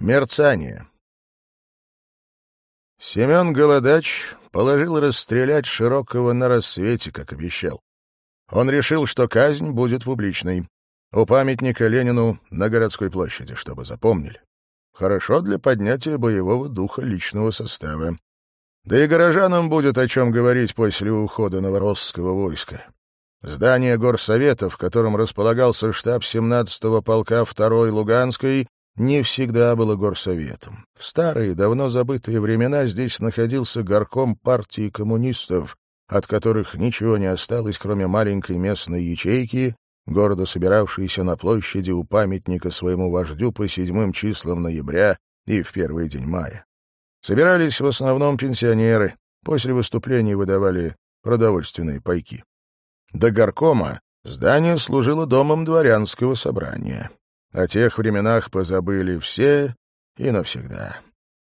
Мерцание. Семен Голодач положил расстрелять Широкого на рассвете, как обещал. Он решил, что казнь будет публичной. У памятника Ленину на городской площади, чтобы запомнили. Хорошо для поднятия боевого духа личного состава. Да и горожанам будет о чем говорить после ухода новоросского войска. Здание горсовета, в котором располагался штаб 17-го полка 2-й Луганской, не всегда было горсоветом. В старые, давно забытые времена здесь находился горком партии коммунистов, от которых ничего не осталось, кроме маленькой местной ячейки, города, собиравшейся на площади у памятника своему вождю по седьмым числам ноября и в первый день мая. Собирались в основном пенсионеры, после выступлений выдавали продовольственные пайки. До горкома здание служило домом дворянского собрания. О тех временах позабыли все и навсегда.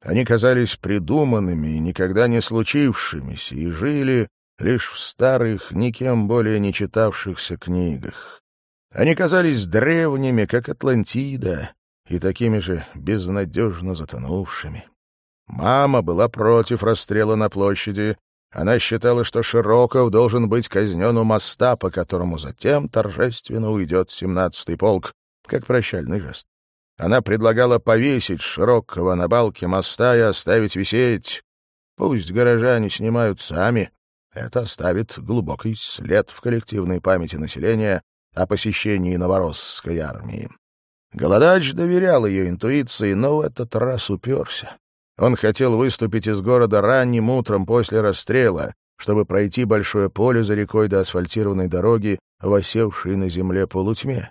Они казались придуманными и никогда не случившимися, и жили лишь в старых, никем более не читавшихся книгах. Они казались древними, как Атлантида, и такими же безнадежно затонувшими. Мама была против расстрела на площади. Она считала, что Широков должен быть казнен у моста, по которому затем торжественно уйдет семнадцатый полк, как прощальный жест. Она предлагала повесить широкого на балке моста и оставить висеть. Пусть горожане снимают сами. Это оставит глубокий след в коллективной памяти населения о посещении новоросской армии. Голодач доверял ее интуиции, но в этот раз уперся. Он хотел выступить из города ранним утром после расстрела, чтобы пройти большое поле за рекой до асфальтированной дороги, восевшей на земле полутьме.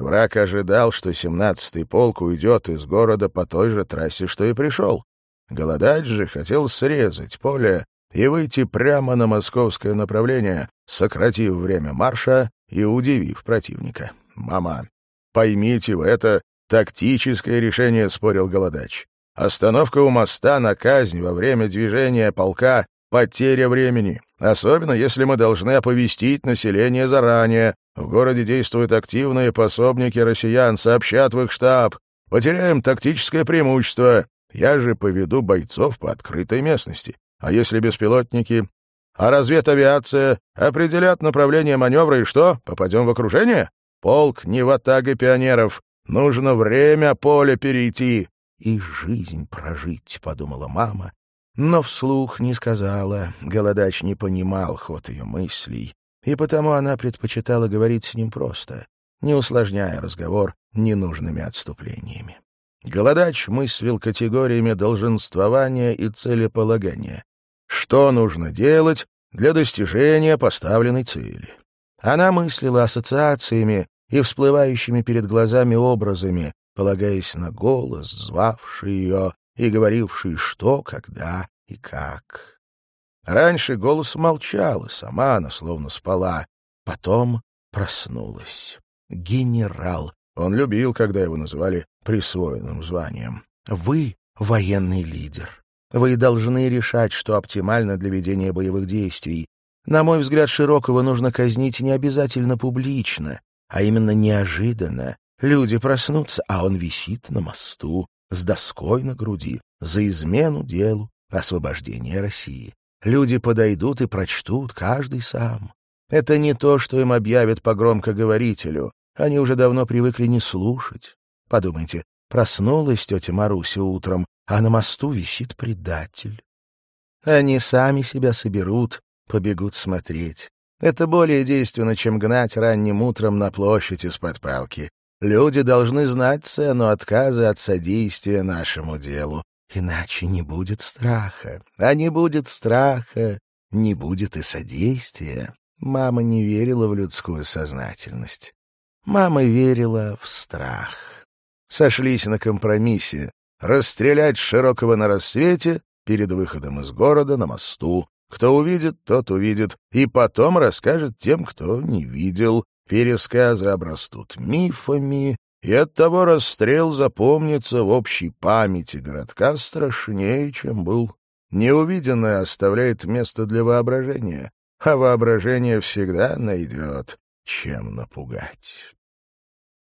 Враг ожидал, что семнадцатый полк уйдет из города по той же трассе, что и пришел. Голодач же хотел срезать поле и выйти прямо на московское направление, сократив время марша и удивив противника. «Мама, поймите вы, это тактическое решение», — спорил Голодач. «Остановка у моста на казнь во время движения полка — потеря времени, особенно если мы должны оповестить население заранее, в городе действуют активные пособники россиян, сообщат в их штаб. Потеряем тактическое преимущество. Я же поведу бойцов по открытой местности. А если беспилотники? А разведавиация? Определят направление маневра и что? Попадем в окружение? Полк не в атаге пионеров. Нужно время поле перейти. И жизнь прожить, — подумала мама. Но вслух не сказала. Голодач не понимал ход ее мыслей и потому она предпочитала говорить с ним просто, не усложняя разговор ненужными отступлениями. Голодач мыслил категориями долженствования и целеполагания. Что нужно делать для достижения поставленной цели? Она мыслила ассоциациями и всплывающими перед глазами образами, полагаясь на голос, звавший ее и говоривший что, когда и как. Раньше голос молчал, и сама она словно спала. Потом проснулась. Генерал. Он любил, когда его называли присвоенным званием. Вы — военный лидер. Вы должны решать, что оптимально для ведения боевых действий. На мой взгляд, Широкого нужно казнить не обязательно публично, а именно неожиданно. Люди проснутся, а он висит на мосту, с доской на груди, за измену делу освобождения России. Люди подойдут и прочтут, каждый сам. Это не то, что им объявят по громкоговорителю. Они уже давно привыкли не слушать. Подумайте, проснулась тетя Маруся утром, а на мосту висит предатель. Они сами себя соберут, побегут смотреть. Это более действенно, чем гнать ранним утром на площадь из-под палки. Люди должны знать цену отказа от содействия нашему делу. Иначе не будет страха. А не будет страха, не будет и содействия. Мама не верила в людскую сознательность. Мама верила в страх. Сошлись на компромиссе. Расстрелять Широкого на рассвете перед выходом из города на мосту. Кто увидит, тот увидит. И потом расскажет тем, кто не видел. Пересказы обрастут мифами, и оттого расстрел запомнится в общей памяти городка страшнее, чем был. Неувиденное оставляет место для воображения, а воображение всегда найдет, чем напугать.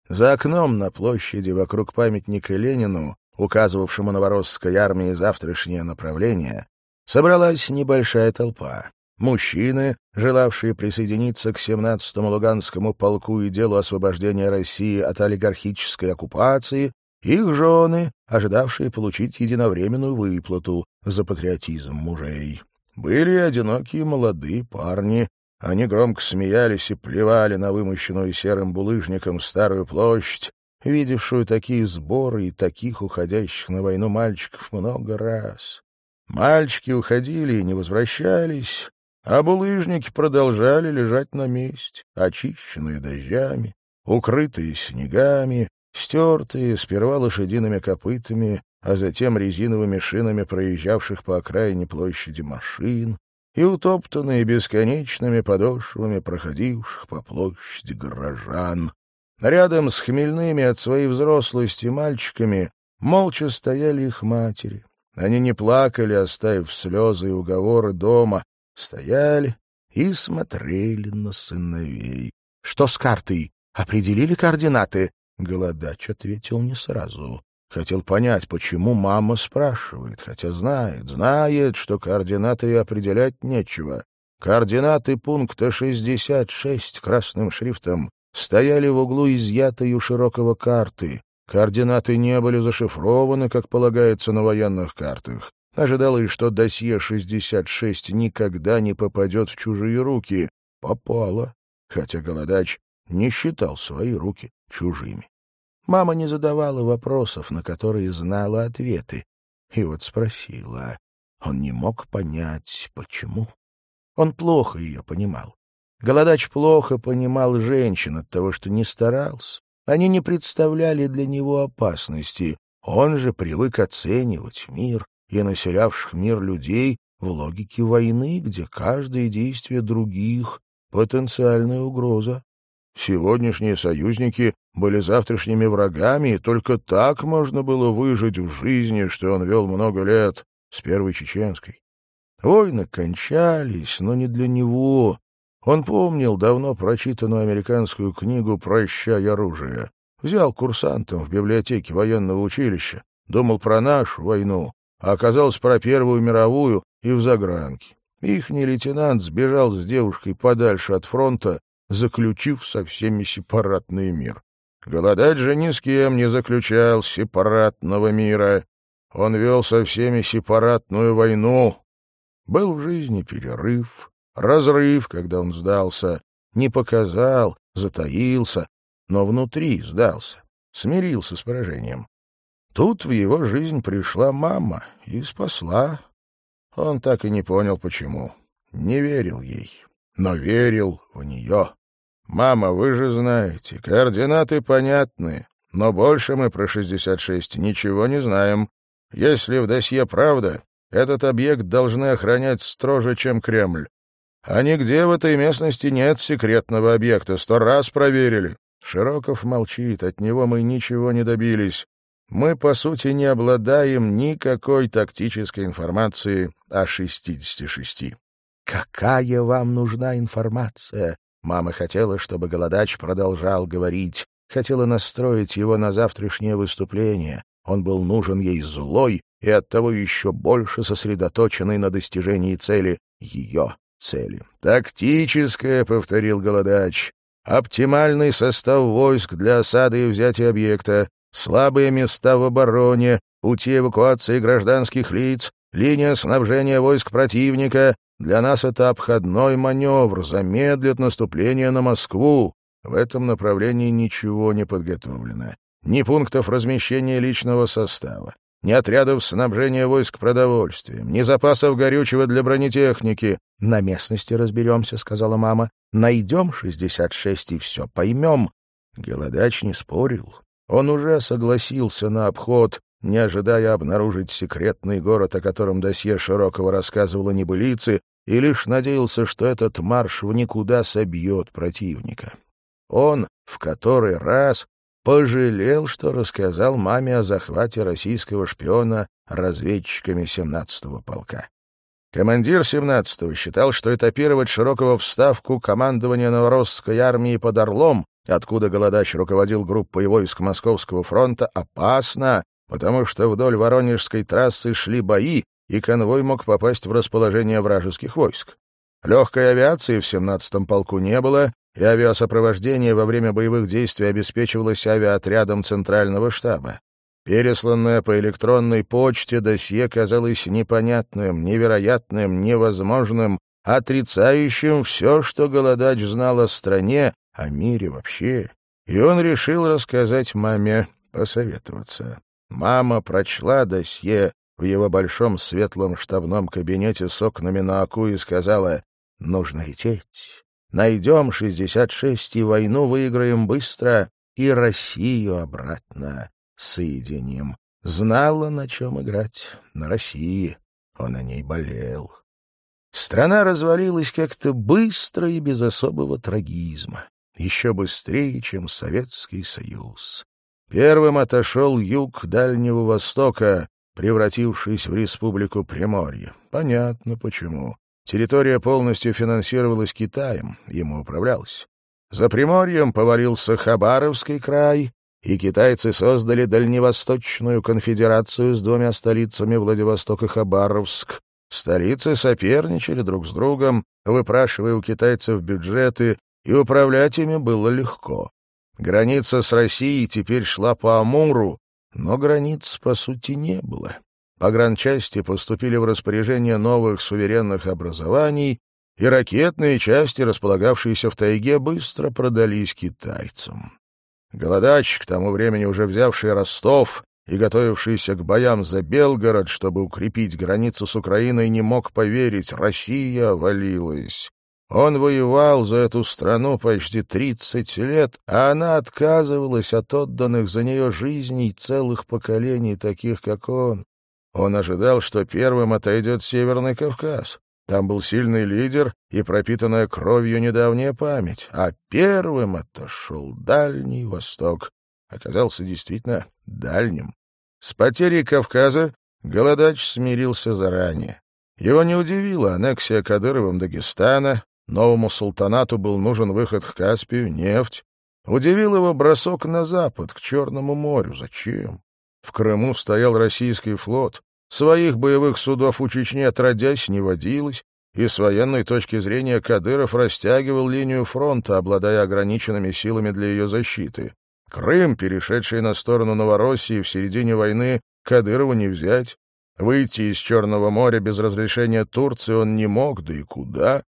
За окном на площади вокруг памятника Ленину указывавшему Новоросской армии завтрашнее направление, собралась небольшая толпа. Мужчины, желавшие присоединиться к 17-му Луганскому полку и делу освобождения России от олигархической оккупации, их жены, ожидавшие получить единовременную выплату за патриотизм мужей. Были одинокие молодые парни. Они громко смеялись и плевали на вымощенную серым булыжником старую площадь, видевшую такие сборы и таких уходящих на войну мальчиков много раз. Мальчики уходили и не возвращались, а булыжники продолжали лежать на месте, очищенные дождями, укрытые снегами, стертые сперва лошадиными копытами, а затем резиновыми шинами проезжавших по окраине площади машин и утоптанные бесконечными подошвами проходивших по площади горожан. Рядом с хмельными от своей взрослости мальчиками молча стояли их матери. Они не плакали, оставив слезы и уговоры дома, стояли и смотрели на сыновей. — Что с картой? Определили координаты? Голодач ответил не сразу. Хотел понять, почему мама спрашивает, хотя знает, знает, что координаты определять нечего. Координаты пункта 66 красным шрифтом стояли в углу изъятой у широкого карты. Координаты не были зашифрованы, как полагается на военных картах. Ожидалось, что досье 66 никогда не попадет в чужие руки. Попало, хотя Голодач не считал свои руки чужими. Мама не задавала вопросов, на которые знала ответы. И вот спросила. Он не мог понять, почему. Он плохо ее понимал. Голодач плохо понимал женщин от того, что не старался. Они не представляли для него опасности. Он же привык оценивать мир и населявших мир людей в логике войны, где каждое действие других — потенциальная угроза. Сегодняшние союзники были завтрашними врагами, и только так можно было выжить в жизни, что он вел много лет с Первой Чеченской. Войны кончались, но не для него. Он помнил давно прочитанную американскую книгу «Прощай оружие». Взял курсантом в библиотеке военного училища, думал про нашу войну, а оказалось про Первую мировую и в загранке. Ихний лейтенант сбежал с девушкой подальше от фронта, заключив со всеми сепаратный мир. Голодать же ни с кем не заключал сепаратного мира. Он вел со всеми сепаратную войну. Был в жизни перерыв, разрыв, когда он сдался, не показал, затаился, но внутри сдался, смирился с поражением. Тут в его жизнь пришла мама и спасла. Он так и не понял, почему. Не верил ей, но верил в нее. «Мама, вы же знаете, координаты понятны, но больше мы про 66 ничего не знаем. Если в досье правда, этот объект должны охранять строже, чем Кремль. А нигде в этой местности нет секретного объекта, сто раз проверили». Широков молчит, от него мы ничего не добились. Мы, по сути, не обладаем никакой тактической информации о 66. «Какая вам нужна информация?» Мама хотела, чтобы Голодач продолжал говорить, хотела настроить его на завтрашнее выступление. Он был нужен ей злой и оттого еще больше сосредоточенный на достижении цели, ее цели. «Тактическое», — повторил Голодач, — «оптимальный состав войск для осады и взятия объекта, слабые места в обороне, пути эвакуации гражданских лиц, линия снабжения войск противника, для нас это обходной маневр, замедлит наступление на Москву. В этом направлении ничего не подготовлено. Ни пунктов размещения личного состава, ни отрядов снабжения войск продовольствием, ни запасов горючего для бронетехники. — На местности разберемся, — сказала мама. — Найдем 66 и все поймем. Голодач не спорил. Он уже согласился на обход, не ожидая обнаружить секретный город, о котором досье Широкого рассказывало небылицы, и лишь надеялся, что этот марш в никуда собьет противника. Он в который раз пожалел, что рассказал маме о захвате российского шпиона разведчиками 17-го полка. Командир 17-го считал, что этапировать Широкого в ставку командования Новоросской армии под Орлом, откуда Голодач руководил группой войск Московского фронта, опасно, потому что вдоль Воронежской трассы шли бои, и конвой мог попасть в расположение вражеских войск. Легкой авиации в 17-м полку не было, и авиасопровождение во время боевых действий обеспечивалось авиаотрядом Центрального штаба. Пересланное по электронной почте досье казалось непонятным, невероятным, невозможным, отрицающим все, что Голодач знал о стране, о мире вообще. И он решил рассказать маме, посоветоваться. Мама прочла досье в его большом светлом штабном кабинете с окнами на оку и сказала, «Нужно лететь. Найдем 66 и войну выиграем быстро, и Россию обратно соединим». Знала, на чем играть, на России. Он о ней болел. Страна развалилась как-то быстро и без особого трагизма, еще быстрее, чем Советский Союз. Первым отошел юг Дальнего Востока, превратившись в Республику Приморье. Понятно почему. Территория полностью финансировалась Китаем, ему управлялось. За Приморьем повалился Хабаровский край, и китайцы создали Дальневосточную конфедерацию с двумя столицами Владивосток и Хабаровск, Столицы соперничали друг с другом, выпрашивая у китайцев бюджеты, и управлять ими было легко. Граница с Россией теперь шла по Амуру, но границ, по сути, не было. Погранчасти поступили в распоряжение новых суверенных образований, и ракетные части, располагавшиеся в тайге, быстро продались китайцам. Голодач, к тому времени уже взявший Ростов, и готовившийся к боям за Белгород, чтобы укрепить границу с Украиной, не мог поверить, Россия валилась. Он воевал за эту страну почти тридцать лет, а она отказывалась от отданных за нее жизней целых поколений, таких как он. Он ожидал, что первым отойдет Северный Кавказ. Там был сильный лидер и пропитанная кровью недавняя память, а первым отошел Дальний Восток. Оказался действительно дальним. С потерей Кавказа Голодач смирился заранее. Его не удивила аннексия Кадыровым Дагестана, новому султанату был нужен выход к Каспию, нефть. Удивил его бросок на запад, к Черному морю. Зачем? В Крыму стоял российский флот, своих боевых судов у Чечни отродясь не водилось, и с военной точки зрения Кадыров растягивал линию фронта, обладая ограниченными силами для ее защиты. Крым, перешедший на сторону Новороссии в середине войны, Кадырову не взять. Выйти из Черного моря без разрешения Турции он не мог, да и куда.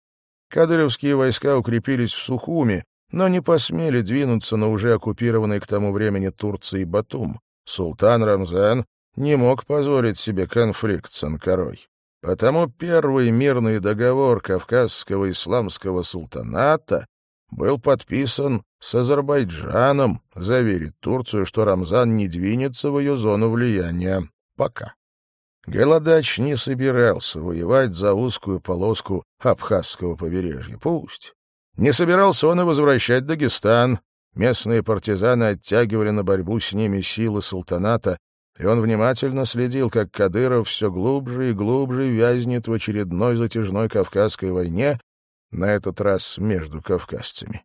Кадыровские войска укрепились в Сухуми, но не посмели двинуться на уже оккупированный к тому времени Турцией Батум. Султан Рамзан не мог позволить себе конфликт с Анкарой. Потому первый мирный договор Кавказского исламского султаната был подписан с Азербайджаном, заверить Турцию, что Рамзан не двинется в ее зону влияния. Пока. Голодач не собирался воевать за узкую полоску Абхазского побережья. Пусть. Не собирался он и возвращать Дагестан. Местные партизаны оттягивали на борьбу с ними силы султаната, и он внимательно следил, как Кадыров все глубже и глубже вязнет в очередной затяжной Кавказской войне, на этот раз между кавказцами.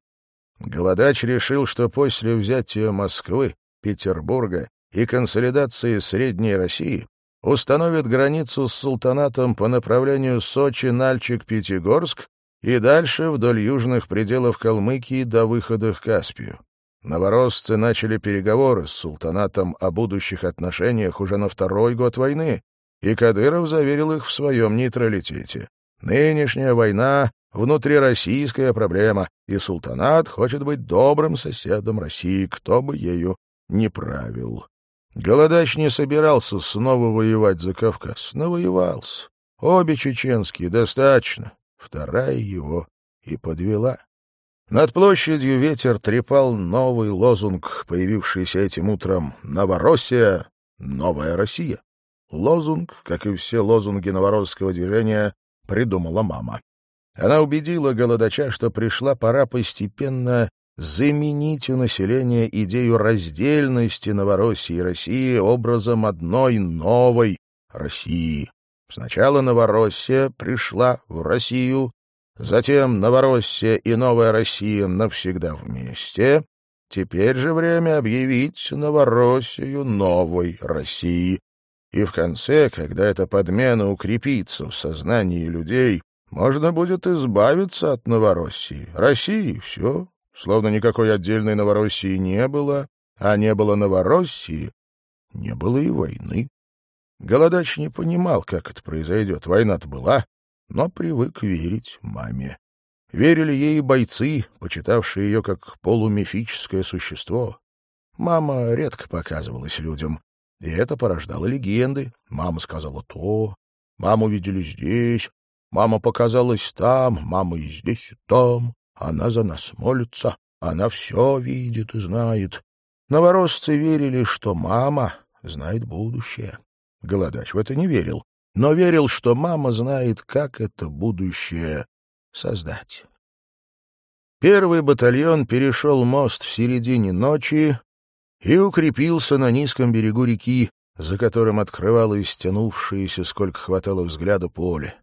Голодач решил, что после взятия Москвы, Петербурга и консолидации Средней России установит границу с султанатом по направлению Сочи-Нальчик-Пятигорск и дальше вдоль южных пределов Калмыкии до выхода к Каспию. Новоросцы начали переговоры с султанатом о будущих отношениях уже на второй год войны, и Кадыров заверил их в своем нейтралитете. Нынешняя война внутрироссийская проблема, и султанат хочет быть добрым соседом России, кто бы ею не правил. Голодач не собирался снова воевать за Кавказ, навоевался. Обе чеченские достаточно. Вторая его и подвела. Над площадью ветер трепал новый лозунг, появившийся этим утром «Новороссия, новая Россия». Лозунг, как и все лозунги новоросского движения, придумала мама. Она убедила голодача, что пришла пора постепенно заменить у населения идею раздельности Новороссии и России образом одной новой России. Сначала Новороссия пришла в Россию, затем Новороссия и Новая Россия навсегда вместе, Теперь же время объявить Новороссию новой России. И в конце, когда эта подмена укрепится в сознании людей, можно будет избавиться от Новороссии. России — все. Словно никакой отдельной Новороссии не было, а не было Новороссии, не было и войны. Голодач не понимал, как это произойдет. Война-то была, но привык верить маме. Верили ей бойцы, почитавшие ее как полумифическое существо. Мама редко показывалась людям, и это порождало легенды. Мама сказала то, маму видели здесь, мама показалась там, мама и здесь, и там. Она за нас молится, она все видит и знает. Новоросцы верили, что мама знает будущее. Голодач в это не верил, но верил, что мама знает, как это будущее создать. Первый батальон перешел мост в середине ночи и укрепился на низком берегу реки, за которым открывалось стянувшееся, сколько хватало взгляда, поле.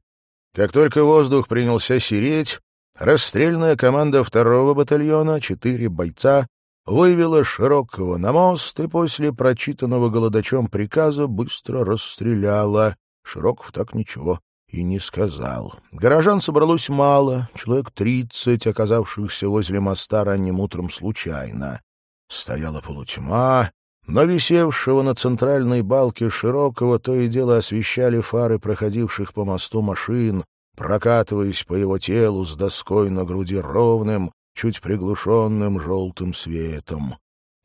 Как только воздух принялся сереть, расстрельная команда второго батальона, четыре бойца, вывела Широкого на мост и после прочитанного голодачом приказа быстро расстреляла. Широков так ничего и не сказал. Горожан собралось мало, человек тридцать, оказавшихся возле моста ранним утром случайно. Стояла полутьма, но висевшего на центральной балке широкого то и дело освещали фары проходивших по мосту машин, прокатываясь по его телу с доской на груди ровным, чуть приглушенным желтым светом.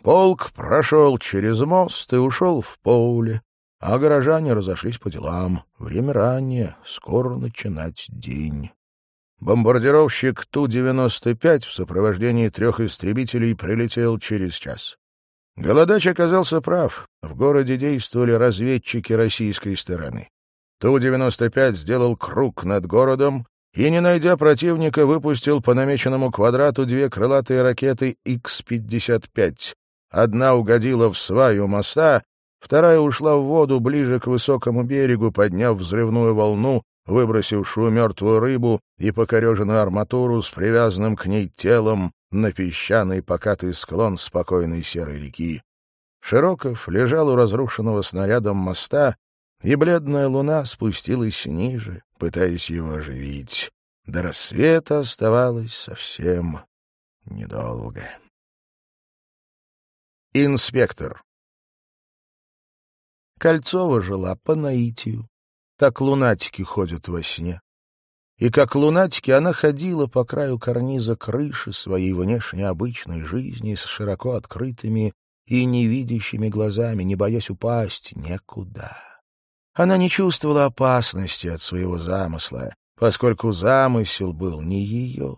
Полк прошел через мост и ушел в поле, а горожане разошлись по делам. Время раннее, скоро начинать день. Бомбардировщик Ту-95 в сопровождении трех истребителей прилетел через час. Голодач оказался прав. В городе действовали разведчики российской стороны. Ту-95 сделал круг над городом и, не найдя противника, выпустил по намеченному квадрату две крылатые ракеты Х-55. Одна угодила в сваю моста, Вторая ушла в воду ближе к высокому берегу, подняв взрывную волну, выбросившую мертвую рыбу и покореженную арматуру с привязанным к ней телом на песчаный покатый склон спокойной серой реки. Широков лежал у разрушенного снарядом моста, и бледная луна спустилась ниже, пытаясь его оживить. До рассвета оставалось совсем недолго. Инспектор Кольцова жила по наитию. Так лунатики ходят во сне. И как лунатики она ходила по краю карниза крыши своей внешне обычной жизни с широко открытыми и невидящими глазами, не боясь упасть некуда. Она не чувствовала опасности от своего замысла, поскольку замысел был не ее.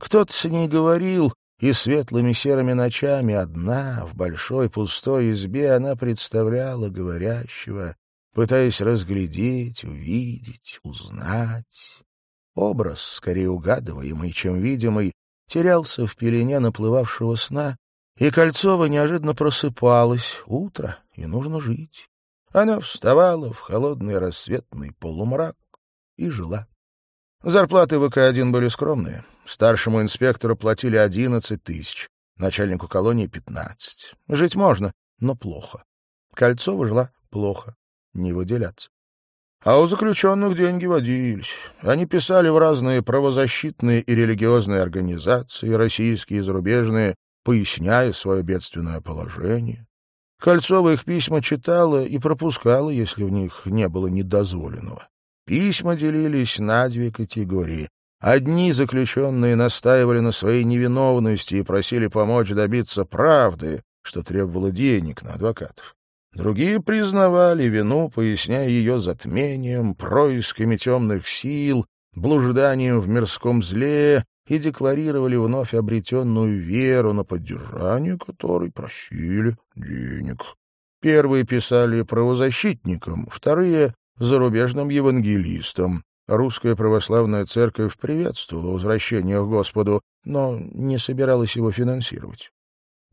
Кто-то с ней говорил, и светлыми серыми ночами одна, в большой пустой избе, она представляла говорящего, пытаясь разглядеть, увидеть, узнать. Образ, скорее угадываемый, чем видимый, терялся в пелене наплывавшего сна, и Кольцова неожиданно просыпалась. Утро, и нужно жить. Она вставала в холодный рассветный полумрак и жила. Зарплаты ВК-1 были скромные. Старшему инспектору платили 11 тысяч, начальнику колонии — 15. Жить можно, но плохо. Кольцова жила плохо, не выделяться. А у заключенных деньги водились. Они писали в разные правозащитные и религиозные организации, российские и зарубежные, поясняя свое бедственное положение. Кольцова их письма читала и пропускала, если в них не было недозволенного. Письма делились на две категории. Одни заключенные настаивали на своей невиновности и просили помочь добиться правды, что требовало денег на адвокатов. Другие признавали вину, поясняя ее затмением, происками темных сил, блужданием в мирском зле и декларировали вновь обретенную веру, на поддержание которой просили денег. Первые писали правозащитникам, вторые зарубежным евангелистам. Русская православная церковь приветствовала возвращение к Господу, но не собиралась его финансировать.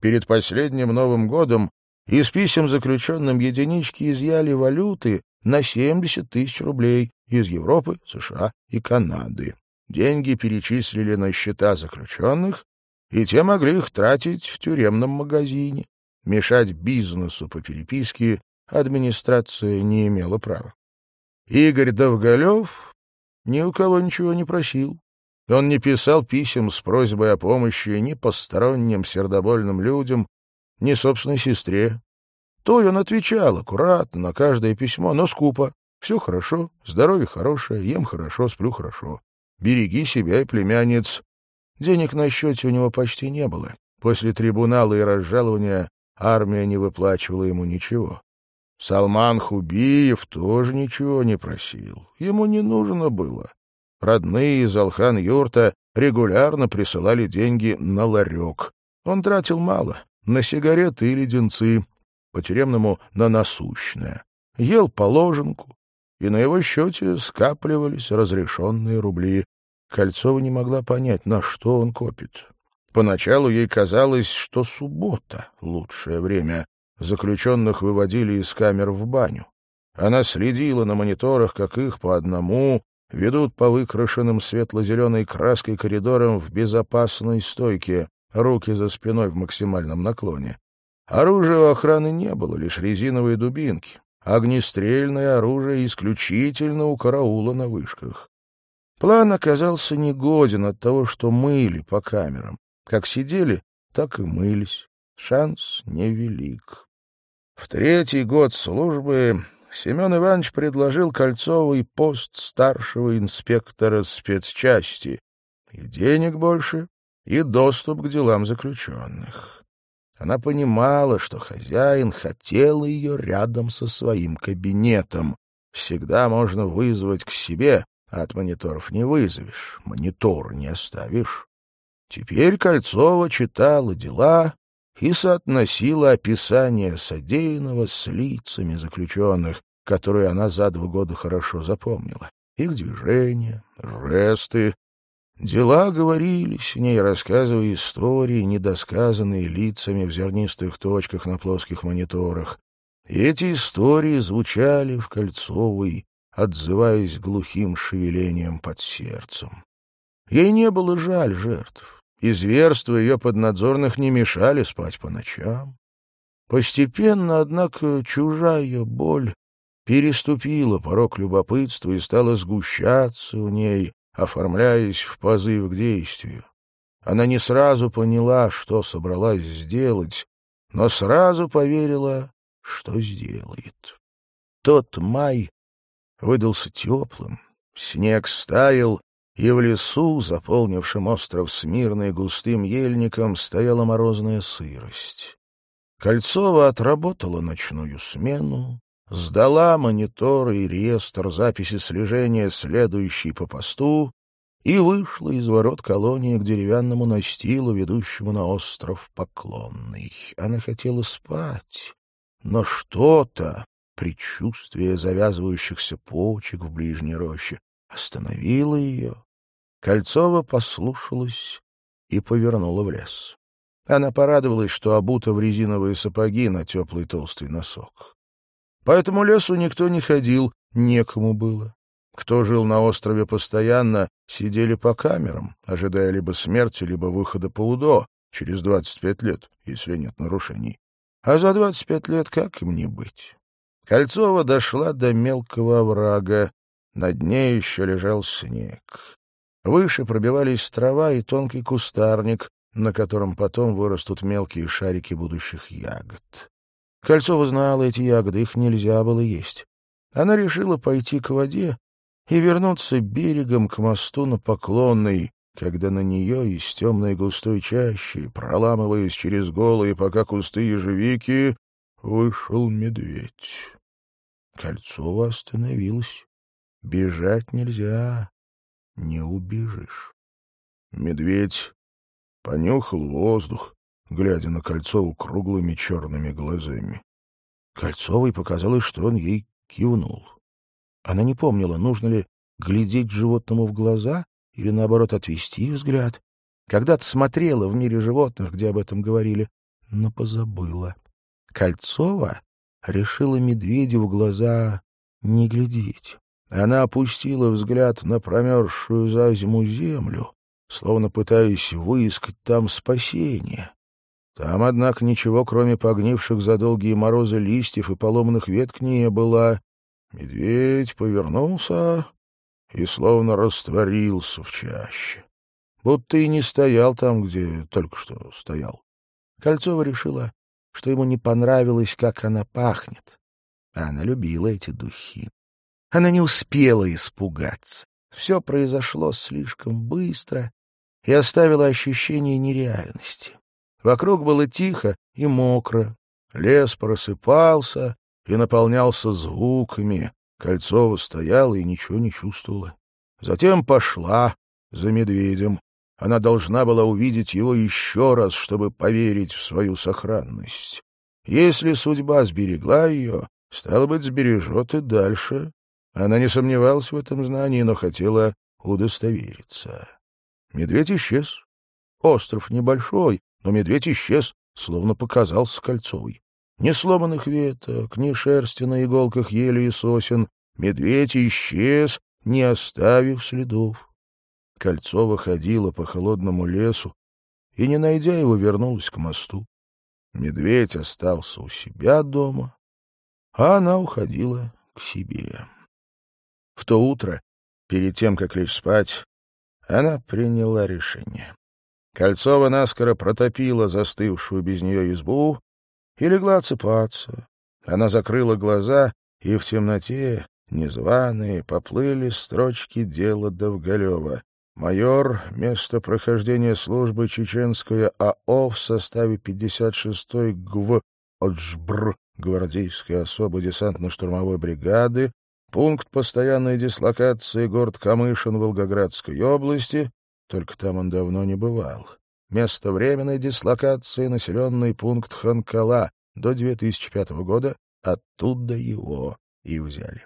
Перед последним Новым годом из писем заключенным единички изъяли валюты на 70 тысяч рублей из Европы, США и Канады. Деньги перечислили на счета заключенных, и те могли их тратить в тюремном магазине. Мешать бизнесу по переписке администрация не имела права. Игорь Довголев ни у кого ничего не просил. Он не писал писем с просьбой о помощи ни посторонним сердобольным людям, ни собственной сестре. Той он отвечал аккуратно на каждое письмо, но скупо. Все хорошо, здоровье хорошее, ем хорошо, сплю хорошо. Береги себя и племянниц. Денег на счете у него почти не было. После трибунала и разжалования армия не выплачивала ему ничего. Салман Хубиев тоже ничего не просил. Ему не нужно было. Родные из Алхан-Юрта регулярно присылали деньги на ларек. Он тратил мало — на сигареты и леденцы, по-тюремному — на насущное. Ел положенку, и на его счете скапливались разрешенные рубли. Кольцова не могла понять, на что он копит. Поначалу ей казалось, что суббота — лучшее время. Заключенных выводили из камер в баню. Она следила на мониторах, как их по одному ведут по выкрашенным светло-зеленой краской коридорам в безопасной стойке, руки за спиной в максимальном наклоне. Оружия у охраны не было, лишь резиновые дубинки. Огнестрельное оружие исключительно у караула на вышках. План оказался негоден от того, что мыли по камерам. Как сидели, так и мылись. Шанс невелик. В третий год службы Семен Иванович предложил Кольцовой пост старшего инспектора спецчасти. И денег больше, и доступ к делам заключенных. Она понимала, что хозяин хотел ее рядом со своим кабинетом. Всегда можно вызвать к себе, а от мониторов не вызовешь, монитор не оставишь. Теперь Кольцова читала дела и соотносила описание содеянного с лицами заключенных, которые она за два года хорошо запомнила. Их движения, жесты. Дела говорили с ней, рассказывая истории, недосказанные лицами в зернистых точках на плоских мониторах. И эти истории звучали в Кольцовой, отзываясь глухим шевелением под сердцем. Ей не было жаль жертв и зверства ее поднадзорных не мешали спать по ночам. Постепенно, однако, чужая боль переступила порог любопытства и стала сгущаться в ней, оформляясь в позыв к действию. Она не сразу поняла, что собралась сделать, но сразу поверила, что сделает. Тот май выдался теплым, снег стаял, и в лесу, заполнившем остров Смирный густым ельником, стояла морозная сырость. Кольцова отработала ночную смену, сдала мониторы и реестр записи слежения, следующий по посту, и вышла из ворот колонии к деревянному настилу, ведущему на остров Поклонный. Она хотела спать, но что-то, предчувствие завязывающихся почек в ближней роще, остановило ее. Кольцова послушалась и повернула в лес. Она порадовалась, что обута в резиновые сапоги на теплый толстый носок. По этому лесу никто не ходил, некому было. Кто жил на острове постоянно, сидели по камерам, ожидая либо смерти, либо выхода по УДО через двадцать пять лет, если нет нарушений. А за двадцать пять лет как им не быть? Кольцова дошла до мелкого оврага, на дне еще лежал снег. Выше пробивались трава и тонкий кустарник, на котором потом вырастут мелкие шарики будущих ягод. Кольцова знала эти ягоды, их нельзя было есть. Она решила пойти к воде и вернуться берегом к мосту на Поклонной, когда на нее из темной густой чащи, проламываясь через голые пока кусты ежевики, вышел медведь. Кольцова остановилась. Бежать нельзя не убежишь. Медведь понюхал воздух, глядя на Кольцову круглыми черными глазами. Кольцовой показалось, что он ей кивнул. Она не помнила, нужно ли глядеть животному в глаза или, наоборот, отвести взгляд. Когда-то смотрела в мире животных, где об этом говорили, но позабыла. Кольцова решила медведю в глаза не глядеть. Она опустила взгляд на промерзшую за зиму землю словно пытаясь выискать там спасение. Там, однако, ничего, кроме погнивших за долгие морозы листьев и поломанных веток, не было. Медведь повернулся и словно растворился в чаще. Будто и не стоял там, где только что стоял. Кольцова решила, что ему не понравилось, как она пахнет. А она любила эти духи. Она не успела испугаться. Все произошло слишком быстро и оставило ощущение нереальности. Вокруг было тихо и мокро. Лес просыпался и наполнялся звуками. Кольцова стояла и ничего не чувствовала. Затем пошла за медведем. Она должна была увидеть его еще раз, чтобы поверить в свою сохранность. Если судьба сберегла ее, стало быть, сбережет и дальше. Она не сомневалась в этом знании, но хотела удостовериться. Медведь исчез. Остров небольшой, но медведь исчез, словно показался Кольцовой. Ни сломанных веток, ни шерсти на иголках ели и сосен. Медведь исчез, не оставив следов. Кольцова ходила по холодному лесу и, не найдя его, вернулась к мосту. Медведь остался у себя дома, а она уходила к себе. В то утро, перед тем, как лечь спать, она приняла решение. Кольцова наскоро протопила застывшую без нее избу и легла отсыпаться. Она закрыла глаза, и в темноте, незваные, поплыли строчки дела Довголева. Майор, место прохождения службы Чеченская АО в составе 56-й ГВ Оджбр, гвардейской особо десантно-штурмовой бригады, пункт постоянной дислокации город Камышин Волгоградской области, только там он давно не бывал. Место временной дислокации — населенный пункт Ханкала до 2005 года, оттуда его и взяли.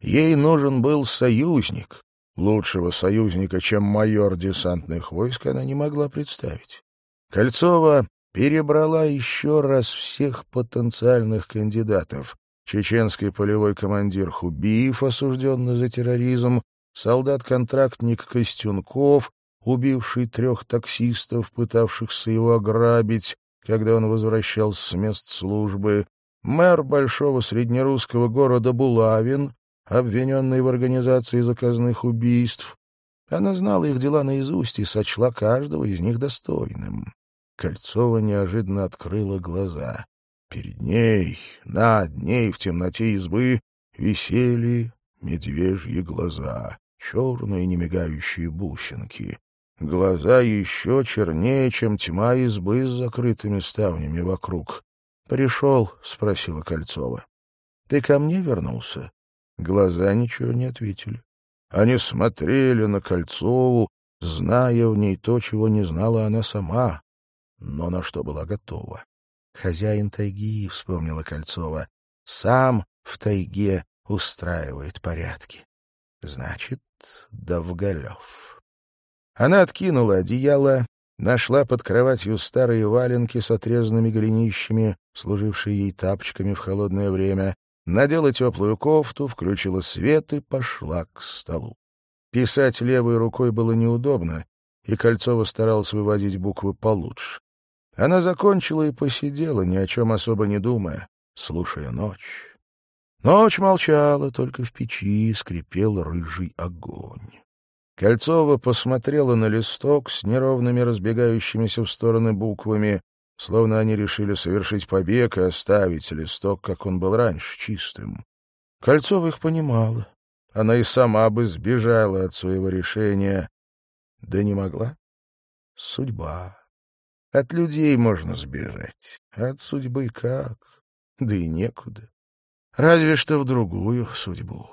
Ей нужен был союзник, Лучшего союзника, чем майор десантных войск, она не могла представить. Кольцова перебрала еще раз всех потенциальных кандидатов. Чеченский полевой командир Хубиев, осужденный за терроризм, солдат-контрактник Костюнков, убивший трех таксистов, пытавшихся его ограбить, когда он возвращался с мест службы, мэр большого среднерусского города Булавин, обвиненный в организации заказных убийств. Она знала их дела наизусть и сочла каждого из них достойным. Кольцова неожиданно открыла глаза. Перед ней, над ней, в темноте избы, висели медвежьи глаза, черные немигающие бусинки. Глаза еще чернее, чем тьма избы с закрытыми ставнями вокруг. «Пришел?» — спросила Кольцова. «Ты ко мне вернулся?» Глаза ничего не ответили. Они смотрели на Кольцову, зная в ней то, чего не знала она сама, но на что была готова. «Хозяин тайги», — вспомнила Кольцова, — «сам в тайге устраивает порядки». Значит, Довголев. Она откинула одеяло, нашла под кроватью старые валенки с отрезанными голенищами, служившие ей тапочками в холодное время, надела теплую кофту, включила свет и пошла к столу. Писать левой рукой было неудобно, и Кольцова старалась выводить буквы получше. Она закончила и посидела, ни о чем особо не думая, слушая ночь. Ночь молчала, только в печи скрипел рыжий огонь. Кольцова посмотрела на листок с неровными разбегающимися в стороны буквами, словно они решили совершить побег и оставить листок, как он был раньше, чистым. Кольцова их понимала. Она и сама бы сбежала от своего решения. Да не могла. Судьба. От людей можно сбежать, от судьбы как? Да и некуда. Разве что в другую судьбу.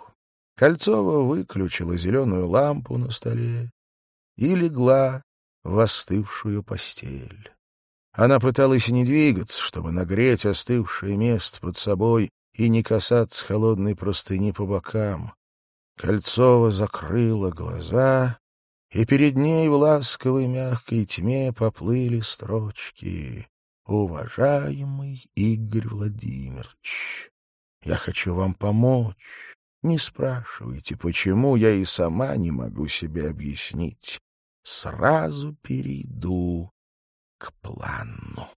Кольцова выключила зеленую лампу на столе и легла в остывшую постель. Она пыталась не двигаться, чтобы нагреть остывшее место под собой и не касаться холодной простыни по бокам. Кольцова закрыла глаза, и перед ней в ласковой мягкой тьме поплыли строчки. «Уважаемый Игорь Владимирович, я хочу вам помочь. Не спрашивайте, почему, я и сама не могу себе объяснить. сразу перейду к плану.